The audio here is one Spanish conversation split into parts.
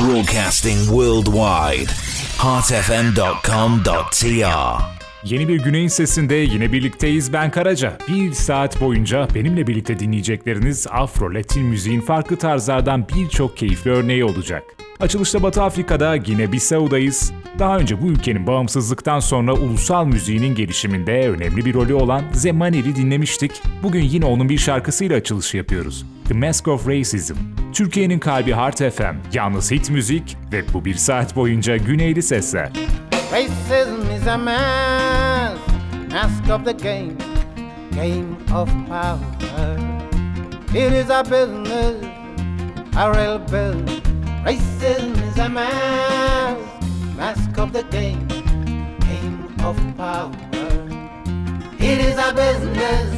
Broadcasting worldwide. heartfm.com.tr Yeni bir Güney'in sesinde yine birlikteyiz ben Karaca. Bir saat boyunca benimle birlikte dinleyecekleriniz Afro, Latin müziğin farklı tarzlardan birçok keyifli örneği olacak. Açılışta Batı Afrika'da Gine Bissau'dayız. Daha önce bu ülkenin bağımsızlıktan sonra ulusal müziğinin gelişiminde önemli bir rolü olan Zemanir'i dinlemiştik. Bugün yine onun bir şarkısıyla açılışı yapıyoruz. The Mask of Racism. Türkiye'nin kalbi Heart FM, yalnız hit müzik ve bu bir saat boyunca güneyli sesler. Racism is a mask, mask of the game, game of power. It is a business, a real business. Racism is a mask, mask of the game, game of power. It is a business,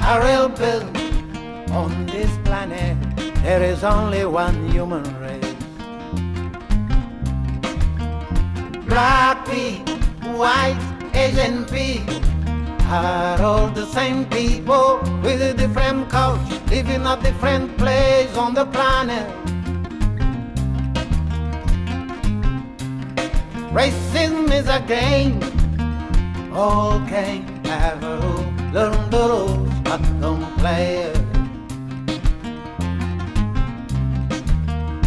a real business. On this planet, there is only one human race. Black people, white, Asian people are all the same people with a different culture, living a different place on the planet. Racism is a game, all game have a. Learn the rules, but don't play it.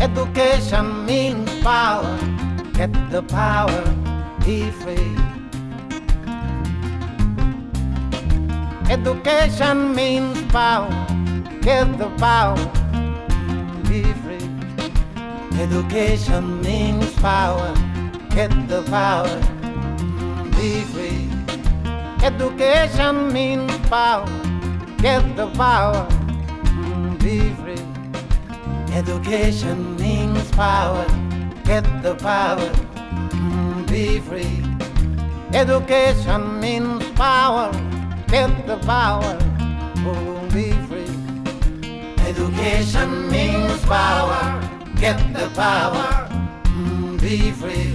Education means power get the power, be free. Education means power, get the power, be free. Education means power, get the power, be free. Education means power, get the power, be free. Education means power get the power, be free. Education means power, get the power, oh, be free. Education means power, get the power, be free.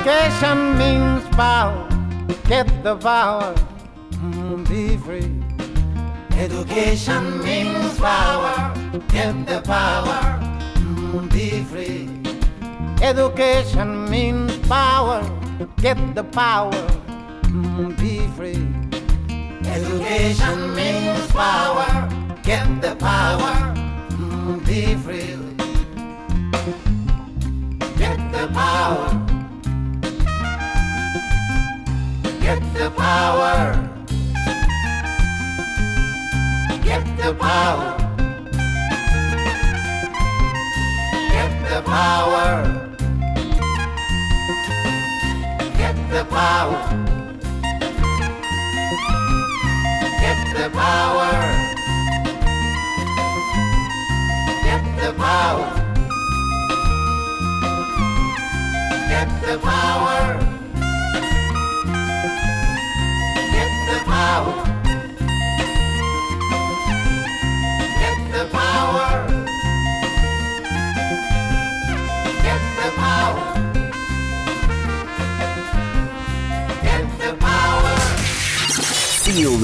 Education means power, get the power, mm, be free. Education means power, get the power, mm, be free. Education means power, get the power, mm, be free. Education means power, get the power, mm, be free. Get the power. Get the power. Get the power. Get the power. Get the power. Get the power. Get the power.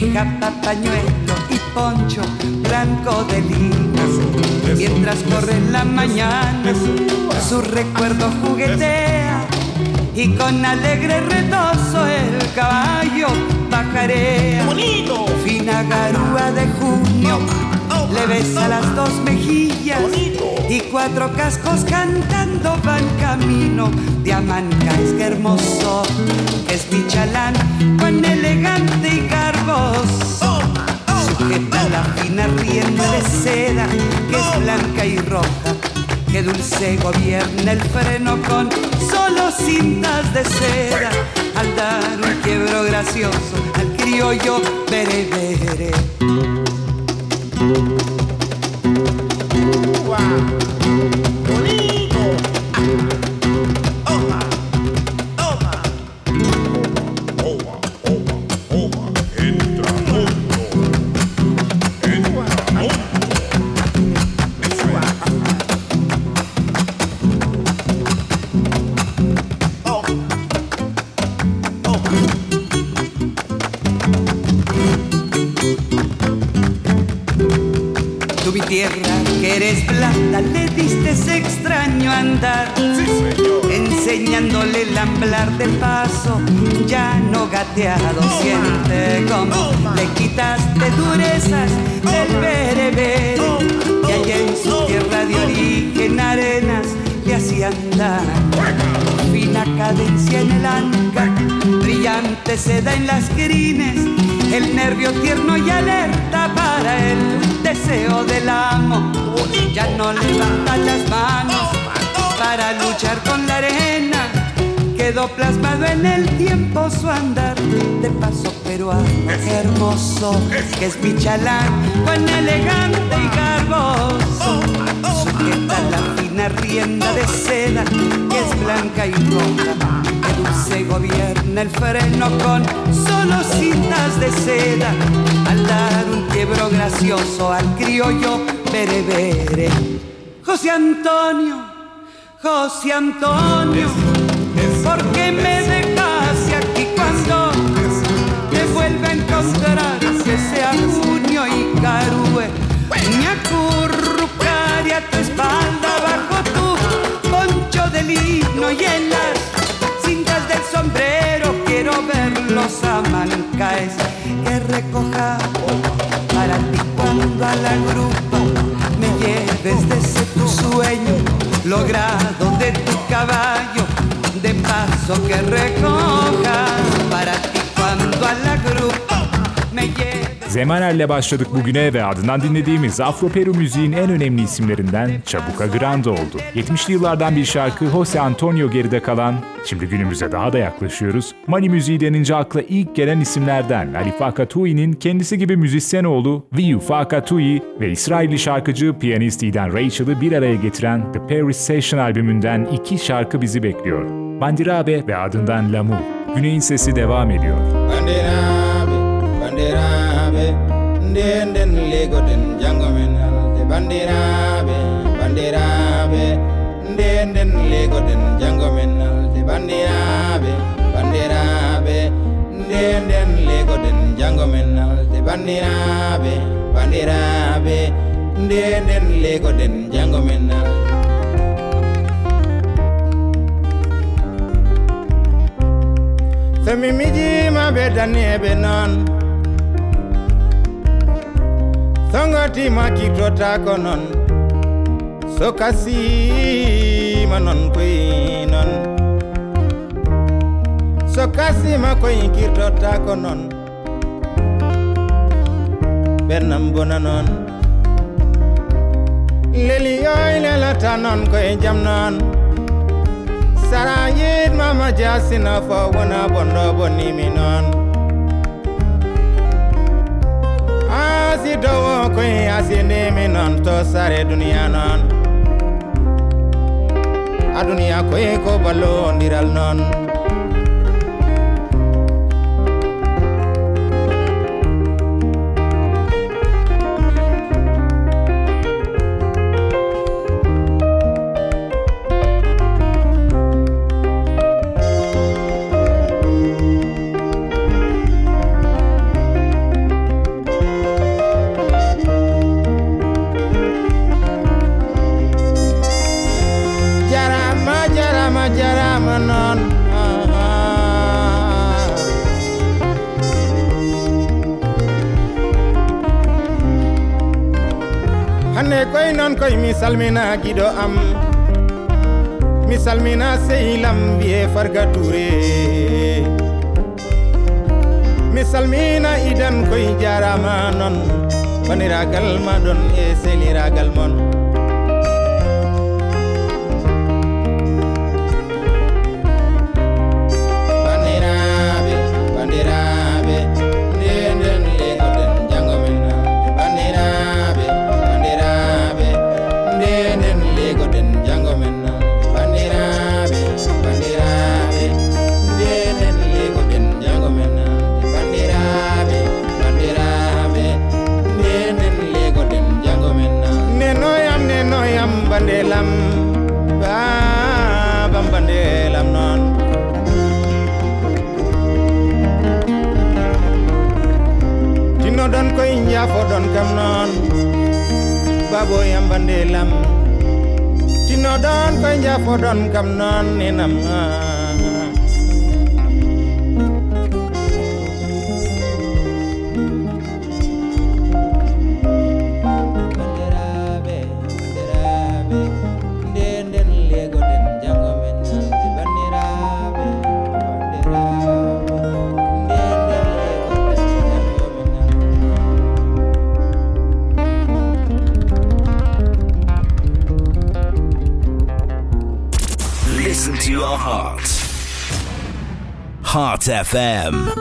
Japa, pañuelo y poncho blanco de linas mientras corre la mañana su recuerdo juguetea y con alegre retozo el caballo bajarea fina garúa de junio le besa las dos mejillas y cuatro cascos cantando van camino de Es que hermoso es mi chalán, elegante y garboso. Sujeta la fina rienda de seda que es blanca y roja. Que dulce gobierna el freno con solo cintas de seda. Al dar un quiebro gracioso al criollo bere. água. No gateado, siente como le quitaste durezas del berebere, y allá en su tierra de origen arenas le hacían dar fina cadencia en el anca, brillante seda en las crines, el nervio tierno y alerta para el deseo del amo, ya no levanta las manos para luchar con. Quedó plasmado en el tiempo su andar de paso peruano hermoso, que es Michalán, tan elegante y garboso. Sujeta la fina rienda de seda, que es blanca y roja. Que dulce gobierna el freno con solo cintas de seda. Al dar un quiebro gracioso al criollo berebere. José Antonio José Antonio, logrado de tu caballo, de paso que recoja para ti cuando a la grupa me lleve. Zemaner'le başladık bugüne ve ardından dinlediğimiz Afro-Peru müziğin en önemli isimlerinden Chabuca Grande oldu. 70'li yıllardan bir şarkı Jose Antonio geride kalan, şimdi günümüze daha da yaklaşıyoruz. Mali müziği denince akla ilk gelen isimlerden Ali Fakatui'nin kendisi gibi müzisyen oğlu Viu Fakatui ve İsrailli şarkıcı piyanist Eden Rachel'ı bir araya getiren The Paris Session albümünden iki şarkı bizi bekliyor. Bandirabe ve ardından Lamu. Güney'in sesi devam ediyor. Bandirabe. Den hande nden legoɗen jango men alde bandiraɓe bandiraɓe nde nden legoɗen jango men alde bandiraɓe bandiraɓe nde nden legoɗen jango men alde bandiraɓe bandiraɓe nde nden legoɗen jango men alde somi mijima ɓe danieɓe noon tongotima kitota ko non. Soka sima non koy non. Soka sima koy kirtota ko non. Bernam bona non. Leli yoy non koy jam non. Mama jasina fo wona bondo bonimi non. Asi dowo koy asi nemi non to sare duniya non a duniya koy oh, ko ballondiral non koy non koy mi salmina giɗo am. Mi salmina sehlam wiye farga touré mi salmina idan koye jarama non baniragal maɗon e seliragal mon พอดอนกำนันแนะนำงาน Heart FM.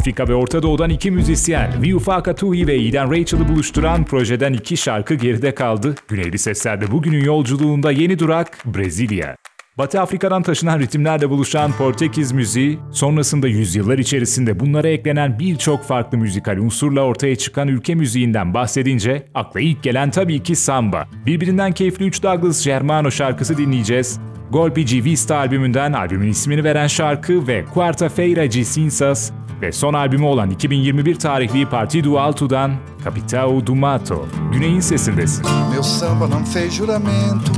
Afrika ve Orta Doğu'dan iki müzisyen, Viufaka Tuhi ve Eden Rachel'ı buluşturan projeden iki şarkı geride kaldı. Güneyli Sesler'de bugünün yolculuğunda yeni durak Brezilya. Batı Afrika'dan taşınan ritimlerle buluşan Portekiz müziği, sonrasında yüzyıllar içerisinde bunlara eklenen birçok farklı müzikal unsurla ortaya çıkan ülke müziğinden bahsedince akla ilk gelen tabii ki samba. Birbirinden keyifli 3 Douglas Germano şarkısı dinleyeceğiz. Golpe de Vista albümünden albümün ismini veren şarkı ve Quarta Feira de Cinzas ve son albümü olan 2021 tarihli Partido Alto'dan Capitão do Mato. Güney'in sesindesin. Meu samba não fez juramento,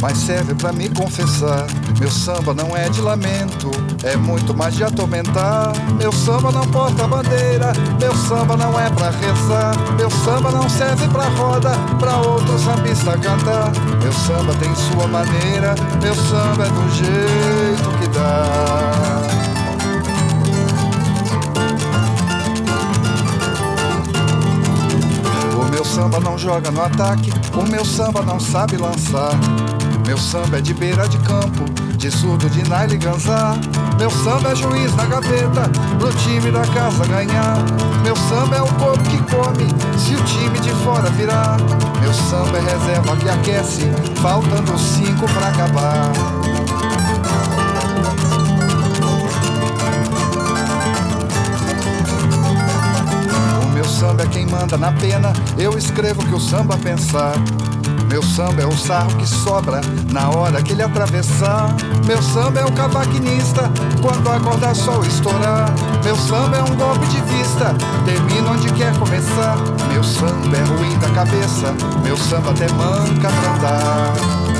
mas serve para me confessar. Meu samba não é de lamento, é muito mais de atormentar. Meu samba não porta bandeira, meu samba não é pra rezar. Meu samba não serve pra roda, pra outro sambista cantar. Meu samba tem sua maneira, meu samba é do jeito que dá. Samba não joga no ataque, o meu samba não sabe lançar. Meu samba é de beira de campo, de surdo de Naile Ganzá. Meu samba é juiz na gaveta, pro time da casa ganhar. Meu samba é o corpo que come, se o time de fora virar. Meu samba é reserva que aquece, faltando cinco pra acabar. Samba é quem manda na pena, eu escrevo que o samba pensar. Meu samba é o sarro que sobra na hora que ele atravessar. Meu samba é o cavaquinista quando acordar sol estourar. Meu samba é um golpe de vista, termina onde quer começar. Meu samba é ruim da cabeça, meu samba até manca pra andar.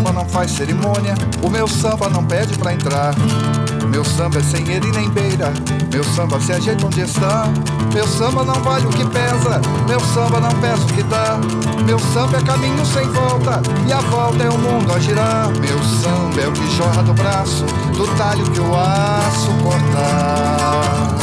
Samba não faz cerimônia, o meu samba não pede pra entrar. Meu samba é sem ele nem beira, meu samba se ajeita onde está. Meu samba não vale o que pesa, meu samba não pesa o que dá. Meu samba é caminho sem volta, e a volta é o mundo a girar. Meu samba é o que jorra do braço, do talho que o aço cortar.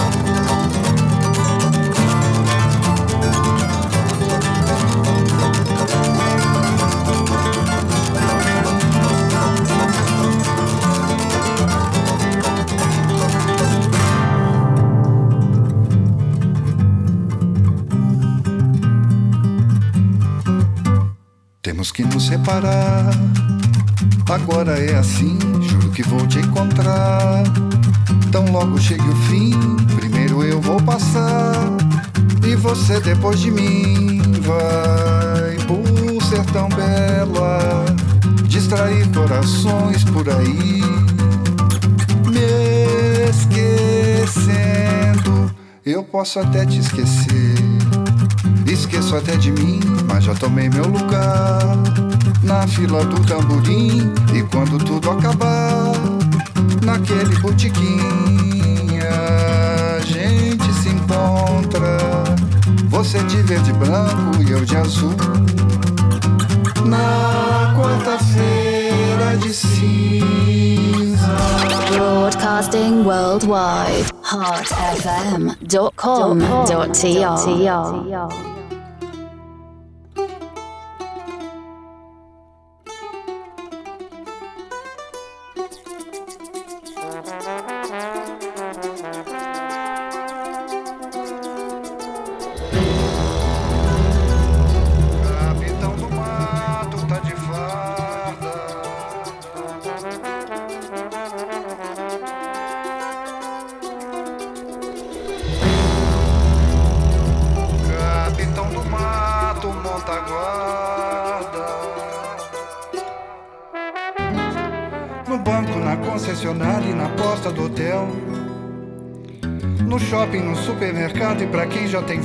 Que nos separar. Agora é assim, juro que vou te encontrar. Tão logo chegue o fim, primeiro eu vou passar. E você depois de mim vai por ser tão bela. Distrair corações por aí. Me esquecendo, eu posso até te esquecer. Esqueço até de mim, mas já tomei meu lugar na fila do tamborim. E quando tudo acabar, naquele botiquim, a gente se encontra. Você de verde e branco e eu de azul. Na quarta-feira de cinza. Broadcasting worldwide. heartfm.com.tr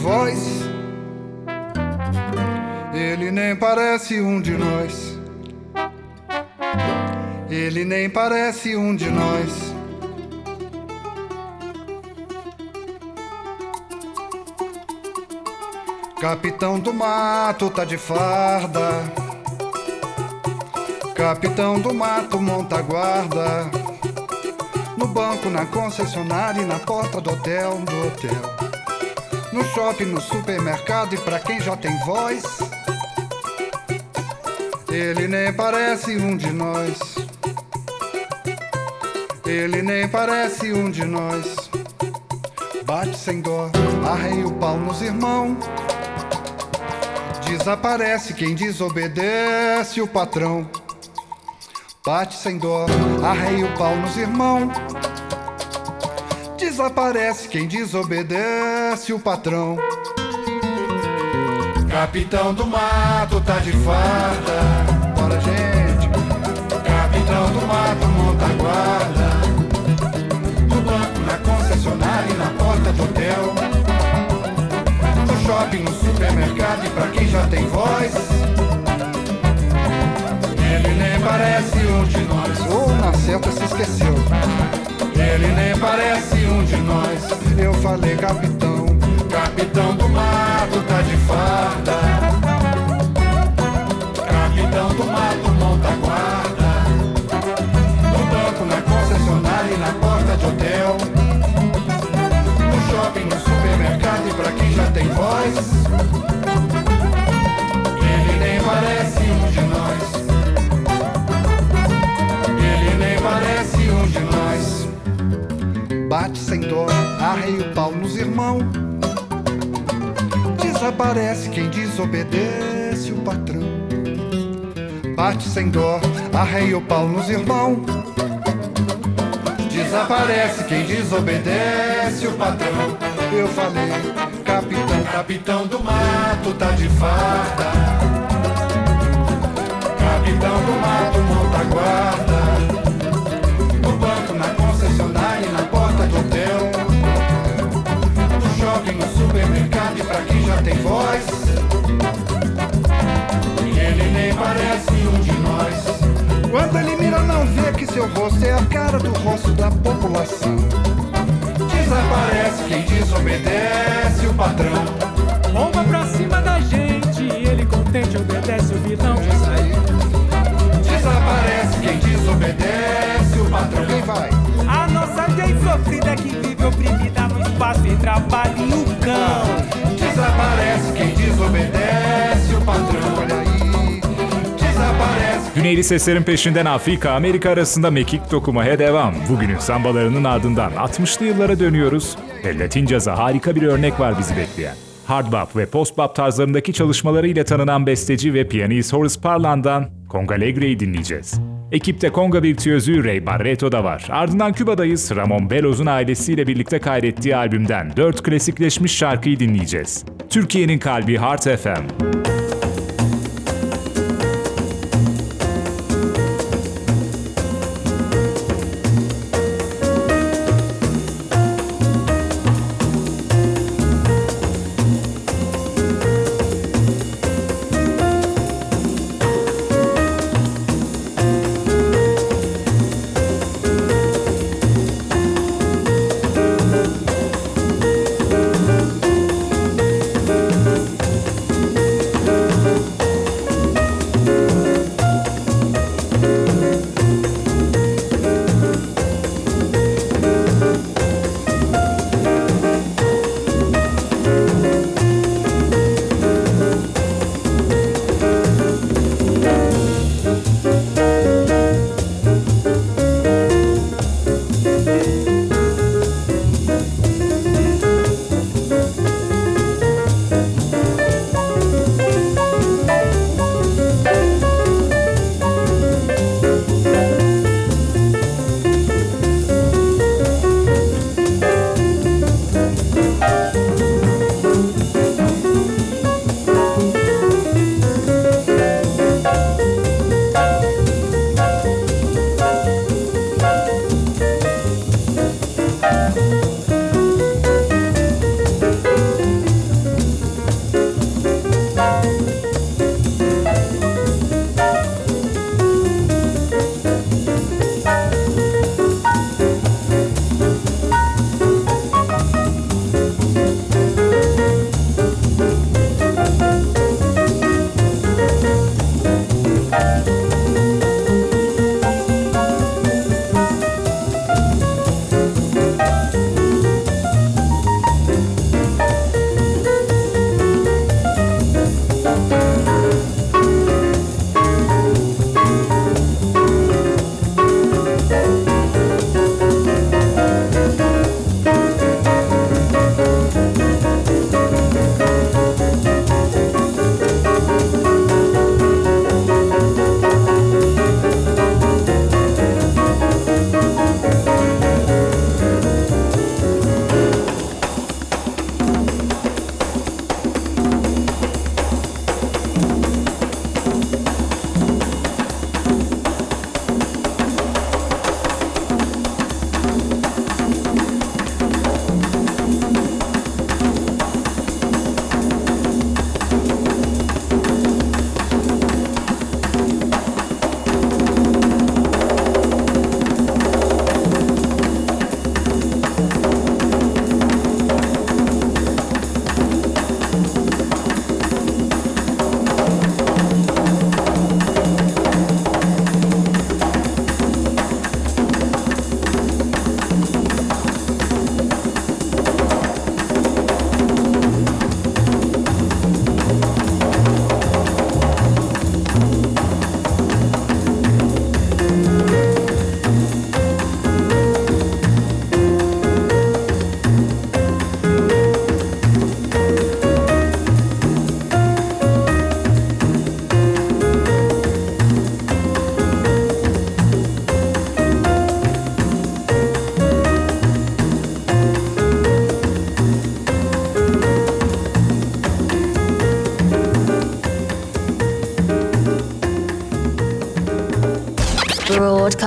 voz. Ele nem parece um de nós. Ele nem parece um de nós. Capitão do mato tá de farda. Capitão do mato monta guarda. No banco, na concessionária e na porta do hotel, do hotel. No shopping, no supermercado e pra quem já tem voz. Ele nem parece um de nós. Ele nem parece um de nós. Bate sem dó, arreia o pau nos irmãos. Desaparece quem desobedece o patrão. Bate sem dó, arreia o pau nos irmãos. Desaparece quem desobedece o patrão. Capitão do mato tá de farda. Bora, gente. Capitão do mato monta guarda. No banco, na concessionária e na porta do hotel. No shopping, no supermercado e pra quem já tem voz. Ele nem parece um de nós. Ou na certa se esqueceu. Ele nem parece de nós. Eu falei capitão, capitão do mato tá de farda. Capitão do mato monta guarda. No banco, na concessionária e na porta de hotel. No shopping, no supermercado e pra quem já tem voz. Ele nem parece um de nós. Dó, arreia o pau nos irmãos. Desaparece quem desobedece o patrão. Bate sem dó, arreia o pau nos irmãos. Desaparece quem desobedece o patrão. Eu falei, capitão, capitão do mato tá de farda. Capitão do mato monta guarda. No supermercado e pra quem já tem voz. E ele nem parece um de nós. Quando ele mira, não vê que seu rosto é a cara do rosto da população. Desaparece quem desobedece o patrão. Bomba pra cima da gente, ele contente obedece o vilão. Desaparece quem desobedece espaço e trabalha em um cão. Desaparece quem desobedece o patrão. Olha aí. Desaparece. Güneyli seslerin peşinden Afrika, Amerika arasında mekik dokumaya devam. Bugünün sambalarının ardından 60'lı yıllara dönüyoruz ve Latin caza harika bir örnek var bizi bekleyen. Hard bop ve post bop tarzlarındaki çalışmalarıyla tanınan besteci ve piyanist Horace Parlan'dan Conga Alegre'yi dinleyeceğiz. Ekipte Conga virtüözü Ray Barreto da var. Ardından Küba'dayız. Ramon Belos'un ailesiyle birlikte kaydettiği albümden 4 klasikleşmiş şarkıyı dinleyeceğiz. Türkiye'nin kalbi Heart FM.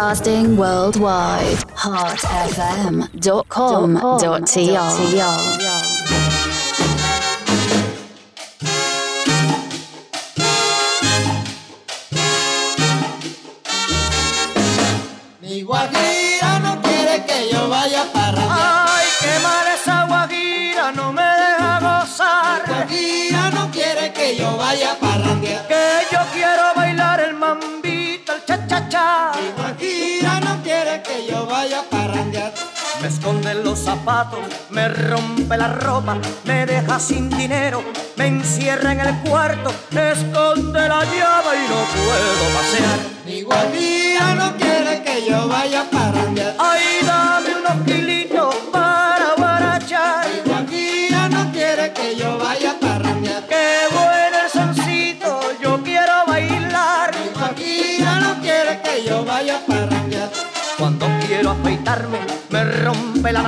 Broadcasting worldwide. heartfm.com.tr. Me esconde los zapatos, me rompe la ropa, me deja sin dinero, me encierra en el cuarto, esconde la llave y no puedo pasear. Mi guajira no quiere que yo vaya para Ay,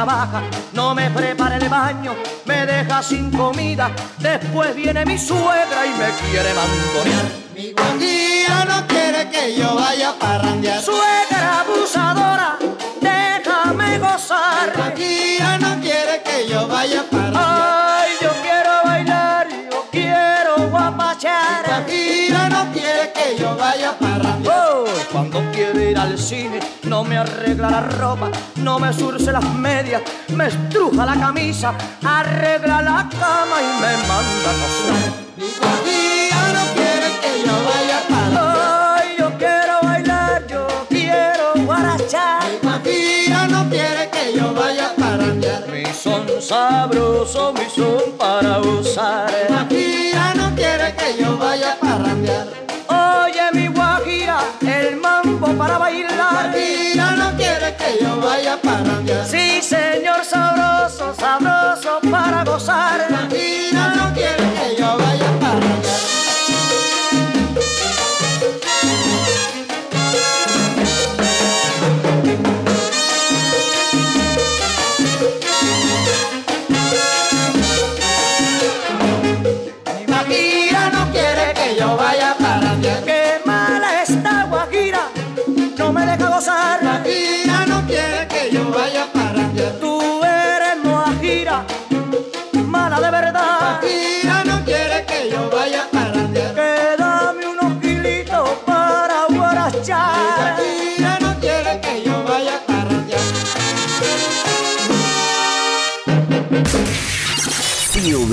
navaja, no me prepara el baño, me deja sin comida. Después viene mi suegra y me quiere mangonear. Mi guajira no quiere que yo vaya para Suegra abusadora, déjame gozar. Mi guajira no quiere que yo vaya para Ay, yo quiero bailar, yo quiero guapachar. Mi guajira no quiere que yo vaya para Oh, cuando quiero ir al cine, no me arregla la ropa, no me surce las medias, me estruja la camisa, arregla la cama y me manda a cocinar. Mi guajira no quiere que yo vaya para Ay, yo quiero bailar, yo quiero guarachar. Mi guajira no quiere que yo vaya para Mi son sabroso, mi son para usar. Mi no quiere que yo vaya para Oye, mi guajira, el mambo para bailar. Que yo vaya para Sí, señor sabroso, sabroso para gozar. guajira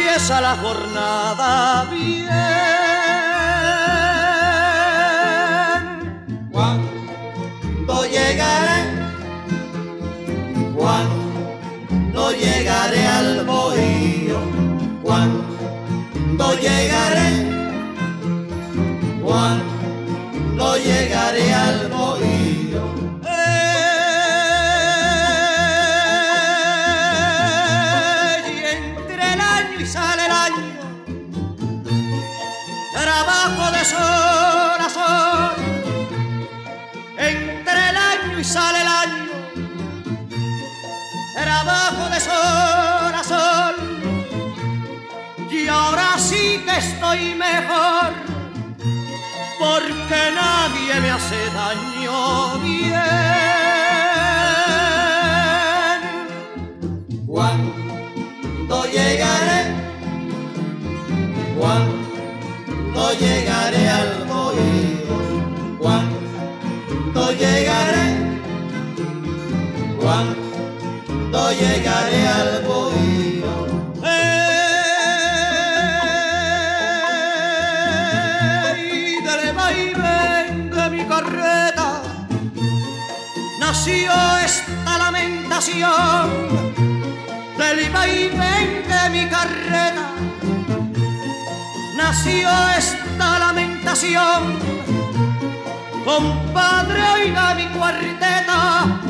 Empieza la jornada bien. de sol a sol. Y ahora sí que estoy mejor, porque nadie me hace daño bien. ¿Cuándo llegaré? ¿Cuándo llegaré al oído? ¿Cuándo llegaré? Al bohío. Ey, del vaivén de mi carreta nació esta lamentación del vaivén de mi carreta nació esta lamentación compadre oiga mi cuarteta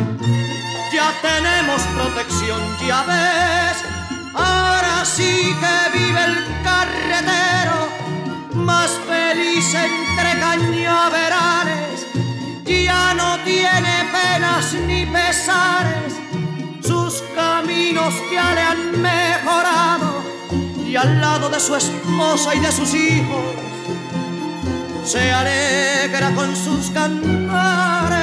ya tenemos protección, ya ves. Ahora sí que vive el carretero, más feliz entre cañaverales. Ya no tiene penas ni pesares, sus caminos ya le han mejorado. Y al lado de su esposa y de sus hijos, se alegra con sus cantares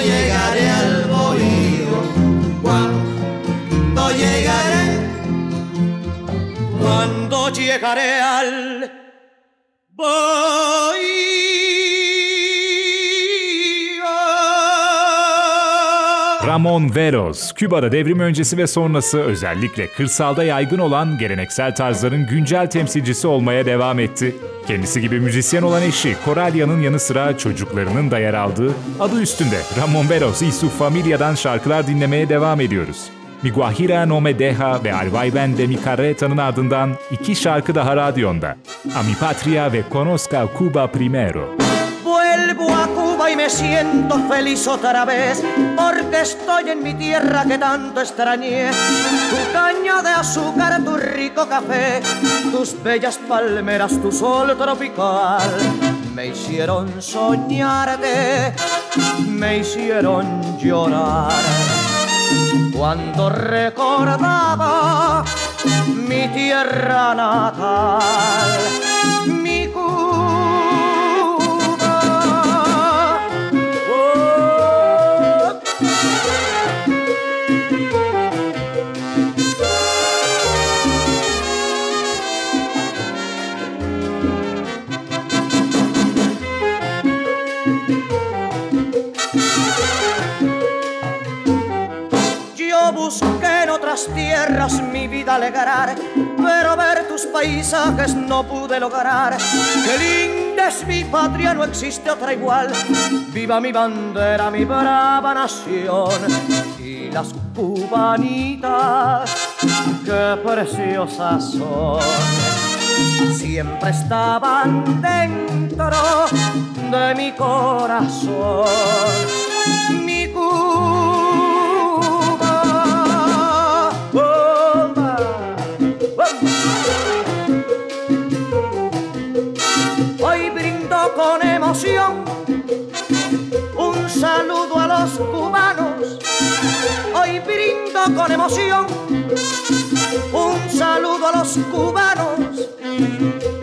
llegaré al bohío, cuando llegaré, cuando llegaré al bohío. Ramon Veros, Küba'da devrim öncesi ve sonrası özellikle kırsalda yaygın olan geleneksel tarzların güncel temsilcisi olmaya devam etti. Kendisi gibi müzisyen olan eşi Coralia'nın yanı sıra çocuklarının da yer aldığı adı üstünde Ramon Veros y Familia'dan şarkılar dinlemeye devam ediyoruz. Miguajira no me deja ve Alvayben de mi ardından iki şarkı daha radyonda. A mi patria ve Conozca Cuba Primero. Vuelvo a Cuba y me siento feliz otra vez, porque estoy en mi tierra que tanto extrañé. Tu caña de azúcar, tu rico café, tus bellas palmeras, tu sol tropical, me hicieron soñarte, me hicieron llorar. Cuando recordaba mi tierra natal, tierras mi vida alegrar, pero ver tus paisajes no pude lograr. Qué linda es mi patria, no existe otra igual. Viva mi bandera, mi brava nación y las cubanitas, qué preciosas son. Siempre estaban dentro de mi corazón. Brindo con emoción. Un saludo a los cubanos,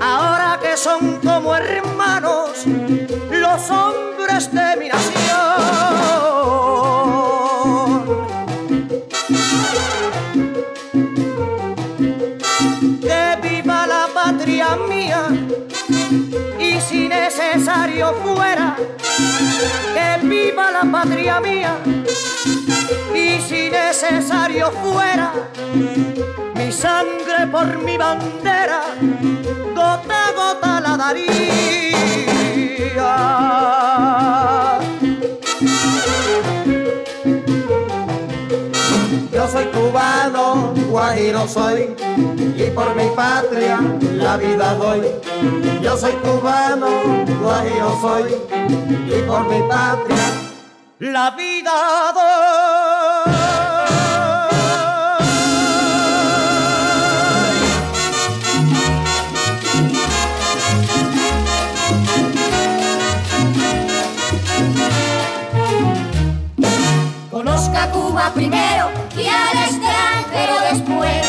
ahora que son como hermanos los hombres de mi nación. necesario fuera que viva la patria mía y si necesario fuera mi sangre por mi bandera gota a gota la daría yo soy cubano guajiro soy y por mi patria la vida doy. Yo soy cubano, guajiro soy y por mi patria la vida. Conozca Cuba primero y al extranjero después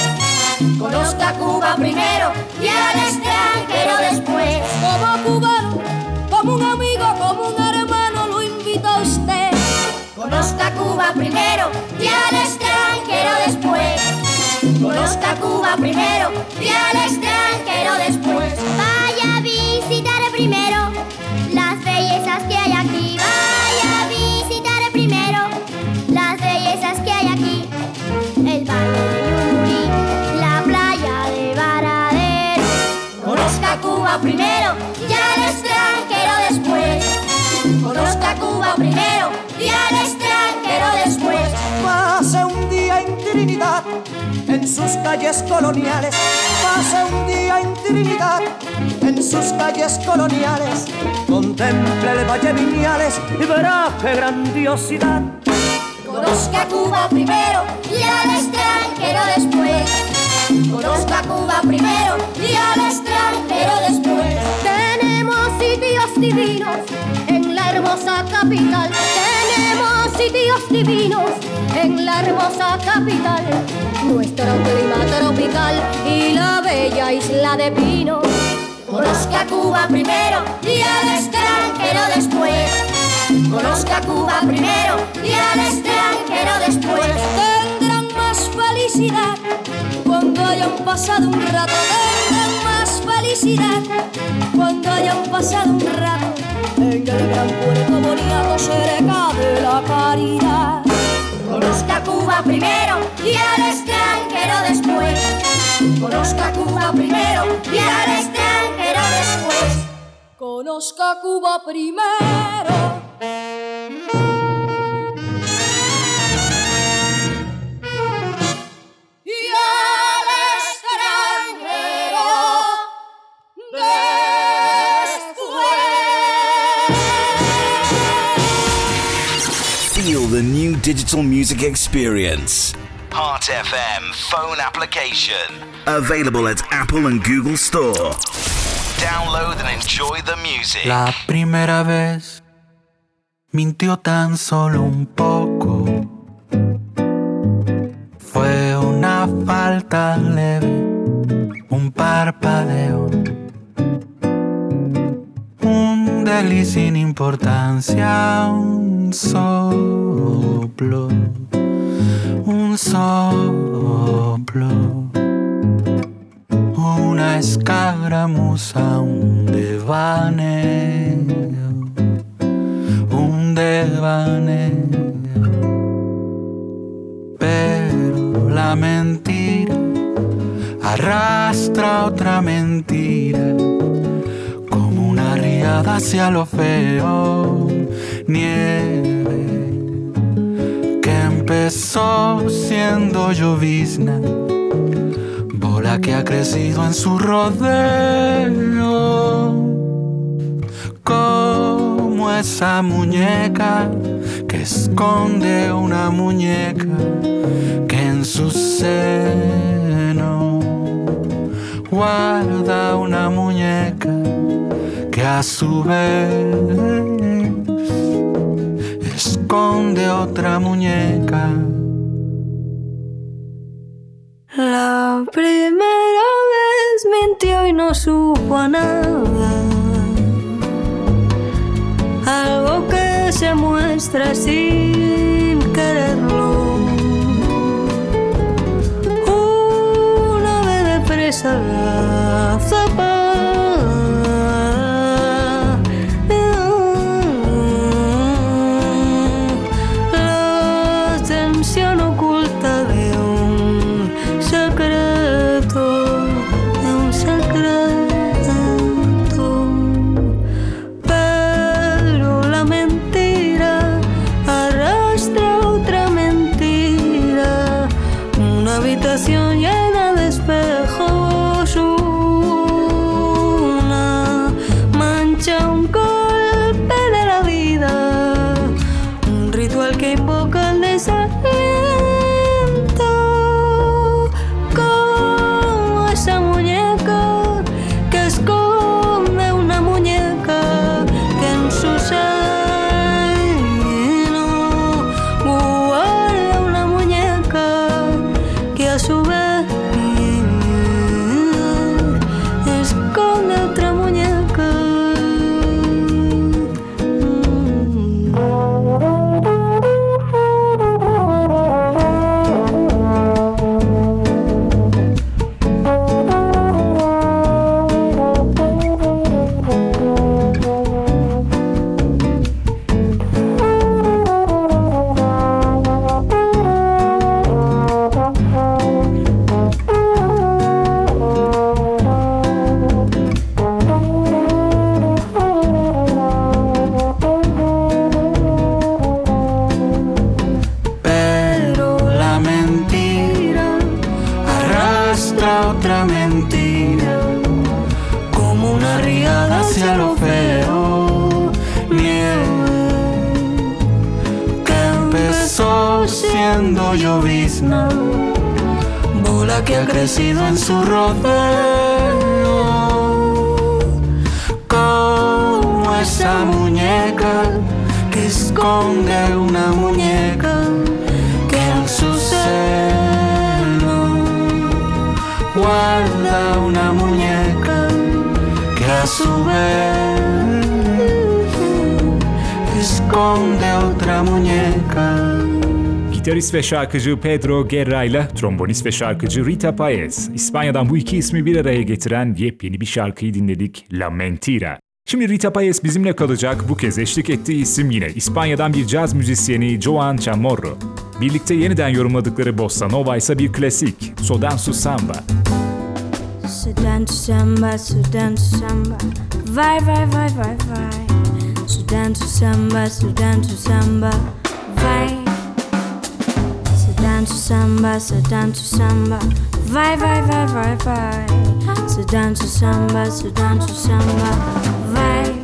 Conozca Cuba primero primero y al extranjero después. Sus calles coloniales. Pase un día en Trinidad, en sus calles coloniales. Contemple el Valle Viñales y verá qué grandiosidad. Conozca Cuba primero y al extranjero después. Conozca Cuba primero y al extranjero después. Tenemos sitios divinos en la hermosa capital. Sitios divinos en la hermosa capital. Nuestro clima tropical y la bella isla de Pino. Conozca Cuba primero y al extranjero después. Conozca Cuba primero y al extranjero después. Tendrán más felicidad cuando hayan pasado un rato. Tendrán más felicidad cuando hayan pasado un rato en el gran puerto bonito cerca de la caridad. Conozca Cuba primero y al extranjero después. Conozca Cuba primero y al extranjero después. Conozca Cuba primero. Digital music experience. Heart FM phone application. Available at Apple and Google Store. Download and enjoy the music. La primera vez mintió tan solo un poco. Fue una falta leve, un parpadeo. Sin importancia, un soplo, un soplo. Una escaramuza, un devaneo, un devaneo. Pero la mentira arrastra otra mentira, hacia lo feo, nieve que empezó siendo llovizna bola que ha crecido en su rodeo. Como esa muñeca que esconde una muñeca que en su seno guarda una muñeca que a su vez esconde otra muñeca. La primera vez mintió y no supo a nada. Algo que se muestra sin quererlo. Una bebé presa zapada. su Gitarist ve şarkıcı Pedro Guerra ile trombonist ve şarkıcı Rita Paez, İspanya'dan bu iki ismi bir araya getiren yepyeni bir şarkıyı dinledik, La Mentira. Şimdi Rita Paez bizimle kalacak, bu kez eşlik ettiği isim yine İspanya'dan bir caz müzisyeni Joan Chamorro. Birlikte yeniden yorumladıkları Bossa Nova ise bir klasik, Sodan Su Samba. Sudan to samba, Sudan to samba. Vai, vai, vai, vai. Sudan to samba, Sudan to samba. Vai. To samba, Sudan to samba. Vai, vai, vai, vai, vai. Sudan to samba, Sudan to samba. Vai.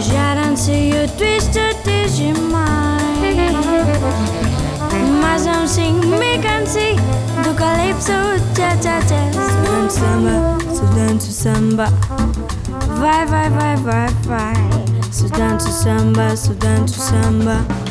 Já dancei o twister Digimon. Mas não sim me cansei do calypso cha cha cha Sudan to samba, Sudan to samba Vai, vai, vai, vai, vai Sudan to samba, Sudan to samba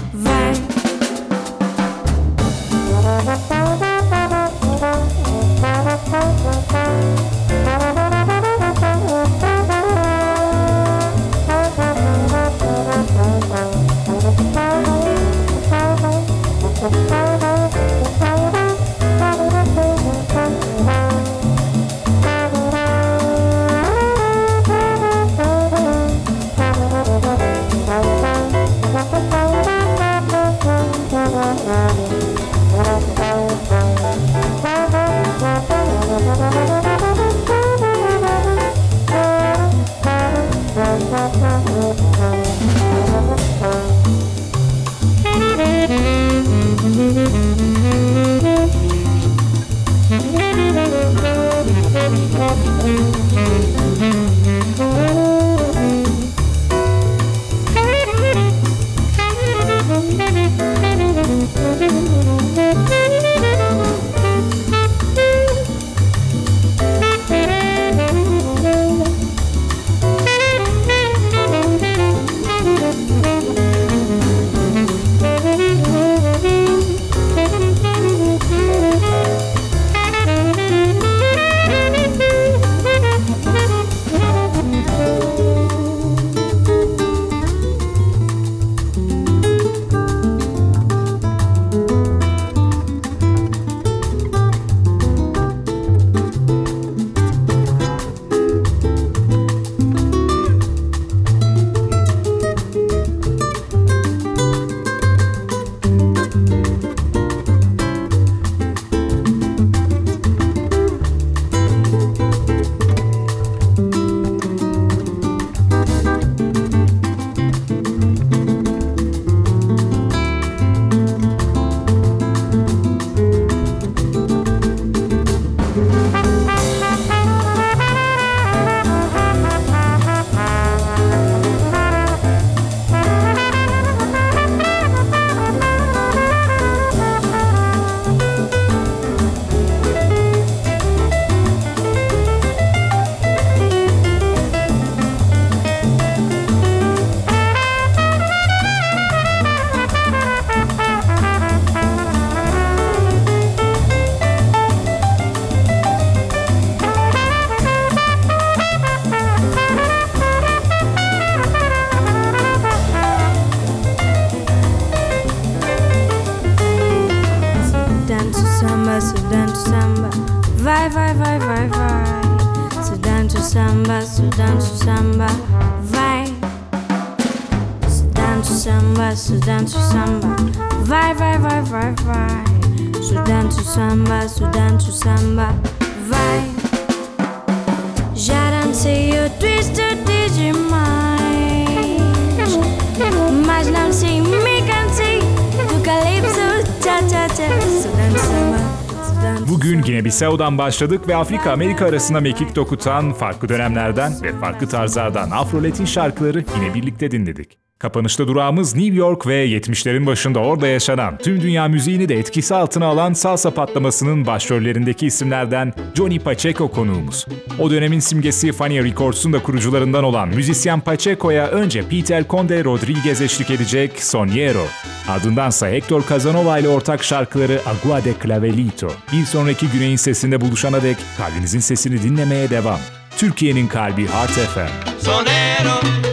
Bugün Gine-Bissau'dan başladık ve Afrika-Amerika arasında mekik dokutan farklı dönemlerden ve farklı tarzlardan Afro-Latin şarkıları yine birlikte dinledik. Kapanışta durağımız New York ve 70'lerin başında orada yaşanan, tüm dünya müziğini de etkisi altına alan salsa patlamasının başrollerindeki isimlerden Johnny Pacheco konuğumuz. O dönemin simgesi Fania Records'un da kurucularından olan müzisyen Pacheco'ya önce Peter Conde Rodriguez eşlik edecek Soniero. Ardındansa Hector Casanova ile ortak şarkıları Agua de Clavelito. Bir sonraki güneyin sesinde buluşana dek kalbinizin sesini dinlemeye devam. Türkiye'nin kalbi Heart FM. Sonero.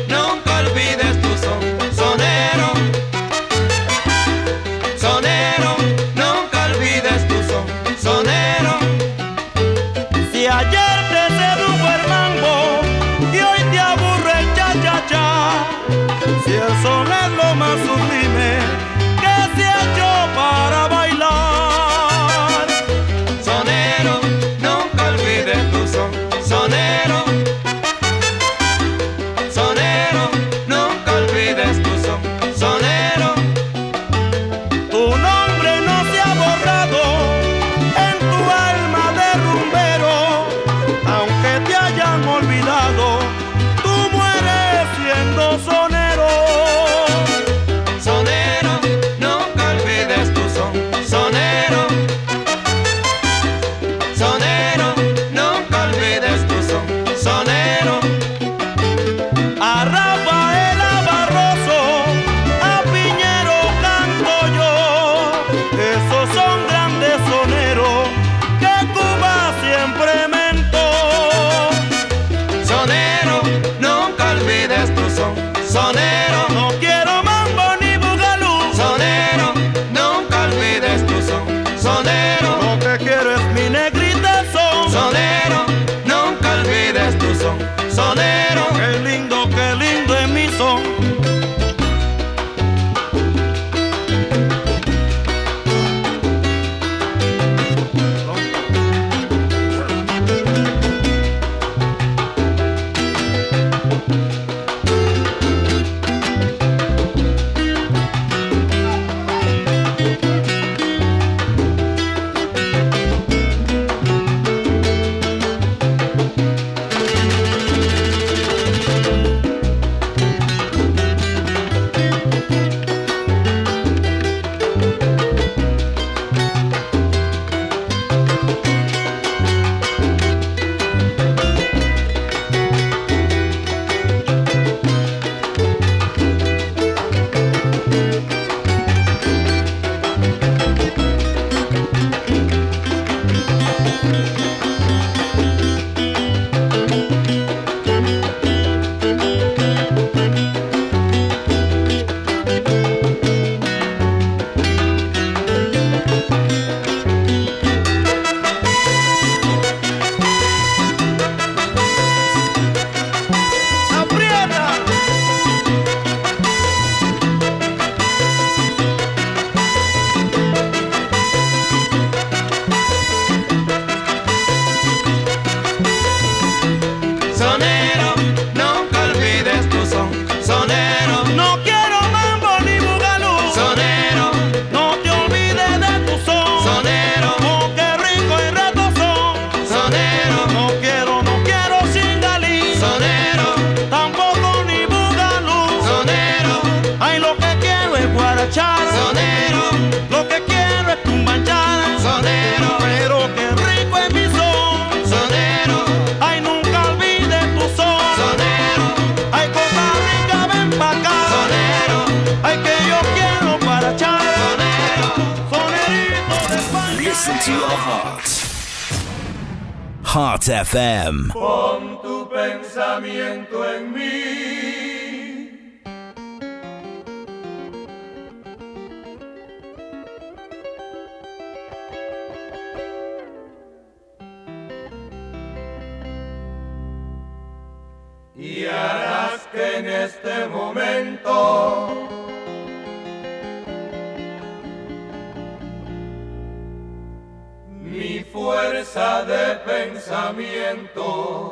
sonero Heart FM. Pon tu pensamiento en mí. viento.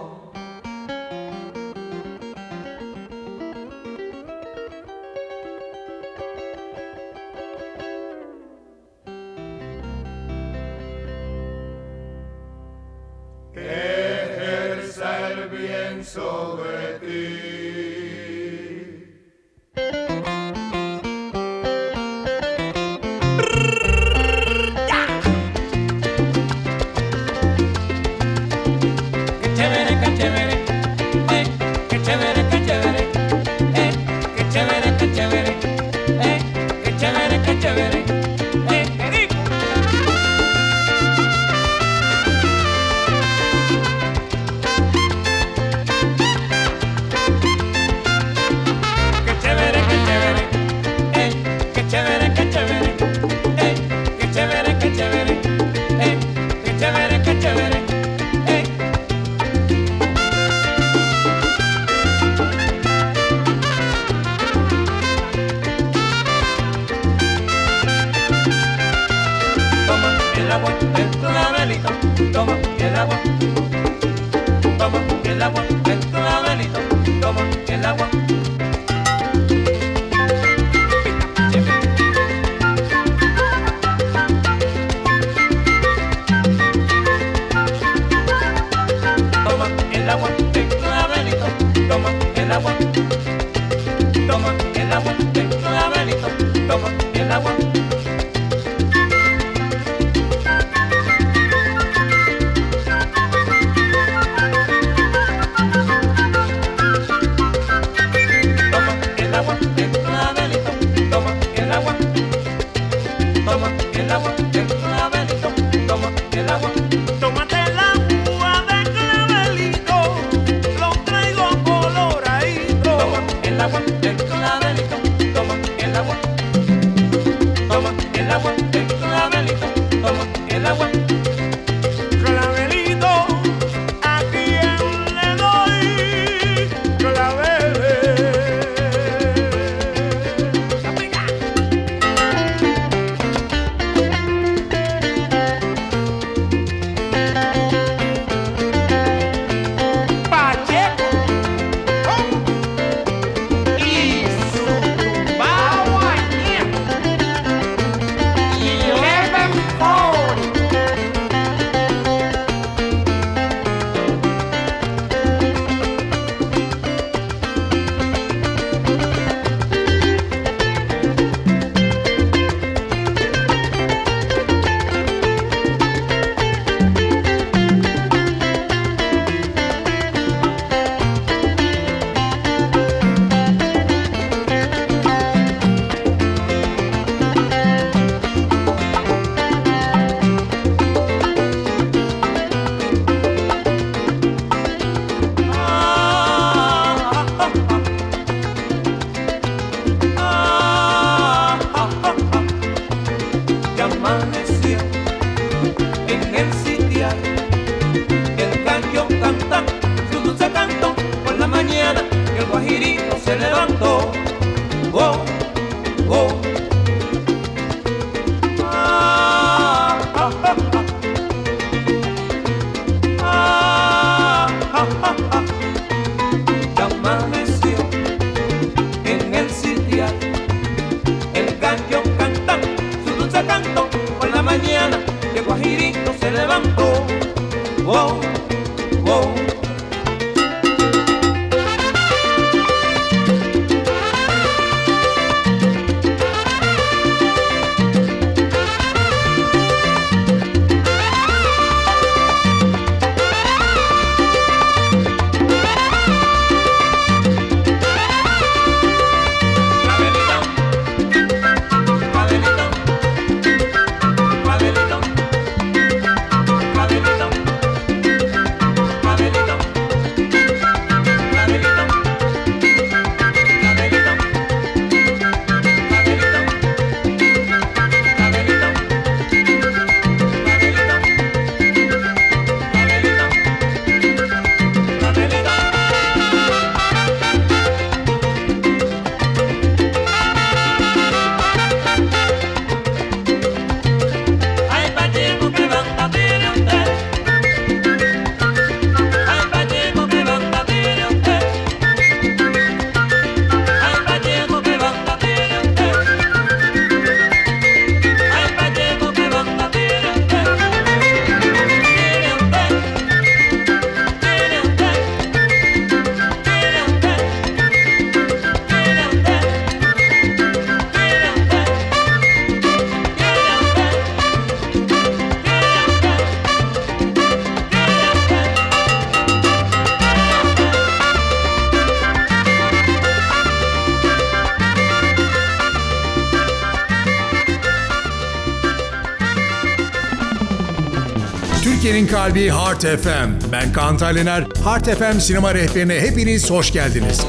Kalbi Heart FM. Ben Kaan Taylener. Heart FM sinema rehberine hepiniz hoş geldiniz.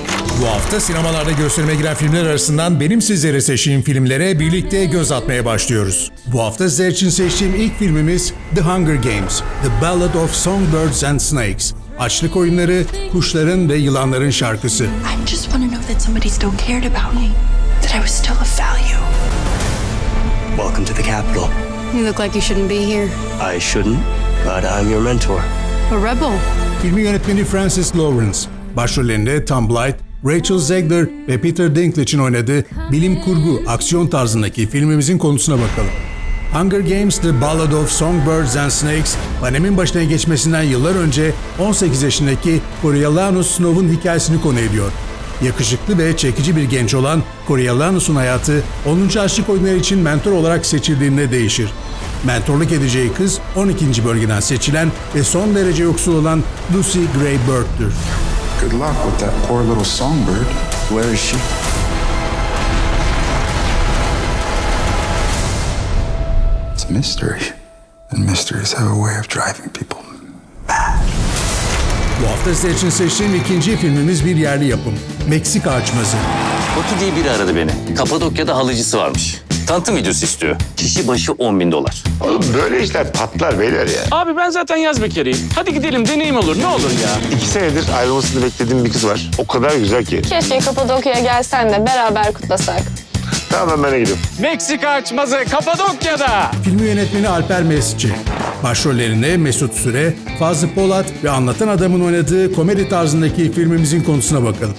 Bu hafta sinemalarda gösterime giren filmler arasından benim sizlere seçtiğim filmlere birlikte göz atmaya başlıyoruz. Bu hafta sizler için seçtiğim ilk filmimiz The Hunger Games, The Ballad of Songbirds and Snakes. Açlık oyunları, kuşların ve yılanların şarkısı. I just want to know that somebody still cared about me, that I was still of value. Welcome to the capital. You look like you shouldn't be here. I shouldn't? But I'm your mentor. A rebel. Filmi yönetmeni Francis Lawrence. Başrollerinde Tom Blythe, Rachel Zegler ve Peter Dinklage'in oynadığı bilim kurgu aksiyon tarzındaki filmimizin konusuna bakalım. Hunger Games The Ballad of Songbirds and Snakes, panemin başına geçmesinden yıllar önce 18 yaşındaki Coriolanus Snow'un hikayesini konu ediyor. Yakışıklı ve çekici bir genç olan Coriolanus'un hayatı 10. Aşık Oyunları için mentor olarak seçildiğinde değişir. Mentorluk edeceği kız 12. bölgeden seçilen ve son derece yoksul olan Lucy Gray Bird'tür. Good luck with that poor little songbird. Where is she? It's a mystery. And mysteries have a way of driving people Bu hafta sizler için seçtiğim ikinci filmimiz bir yerli yapım. Meksika Açmazı. Koki diye biri aradı beni. Kapadokya'da halıcısı varmış. Tanıtım videosu istiyor. Kişi başı 10 bin dolar. Oğlum böyle işler patlar beyler ya. Abi ben zaten yaz bekarıyım. Hadi gidelim deneyim olur ne olur ya. İki senedir ayrılmasını beklediğim bir kız var. O kadar güzel ki. Keşke Kapadokya'ya gelsen de beraber kutlasak. Tamam ben gidiyorum. Meksika açmazı Kapadokya'da. Filmi yönetmeni Alper Mesci. Başrollerinde Mesut Süre, Fazlı Polat ve Anlatan Adam'ın oynadığı komedi tarzındaki filmimizin konusuna bakalım.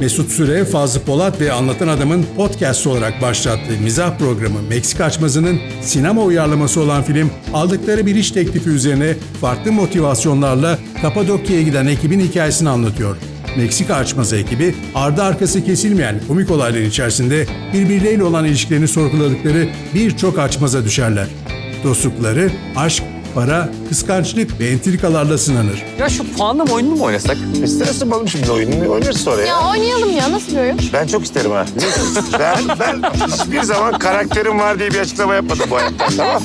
Mesut Süre, Fazlı Polat ve Anlatan Adam'ın podcast olarak başlattığı mizah programı Meksika Açmazı'nın sinema uyarlaması olan film, aldıkları bir iş teklifi üzerine farklı motivasyonlarla Kapadokya'ya giden ekibin hikayesini anlatıyor. Meksika Açmazı ekibi ardı arkası kesilmeyen komik olayların içerisinde birbirleriyle olan ilişkilerini sorguladıkları birçok açmaza düşerler. Dostlukları, aşk, para, kıskançlık ve entrikalarla sınanır. Ya şu puanlama oyununu mu oynasak? İstersin balım şimdi oyunu. Oynarız sonra ya. Ya oynayalım ya nasıl bir oyun? Ben çok isterim ha. Ben, ben hiçbir zaman karakterim var diye bir açıklama yapmadım bu hayatta. Tamam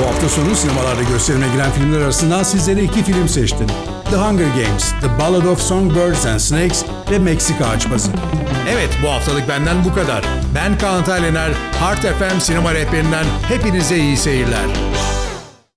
Bu hafta sonu sinemalarda gösterime giren filmler arasından sizlere iki film seçtim. The Hunger Games, The Ballad of Songbirds and Snakes ve Meksika Açması. Evet bu haftalık benden bu kadar. Ben Kaan Taylener, Heart FM sinema rehberinden hepinize iyi seyirler.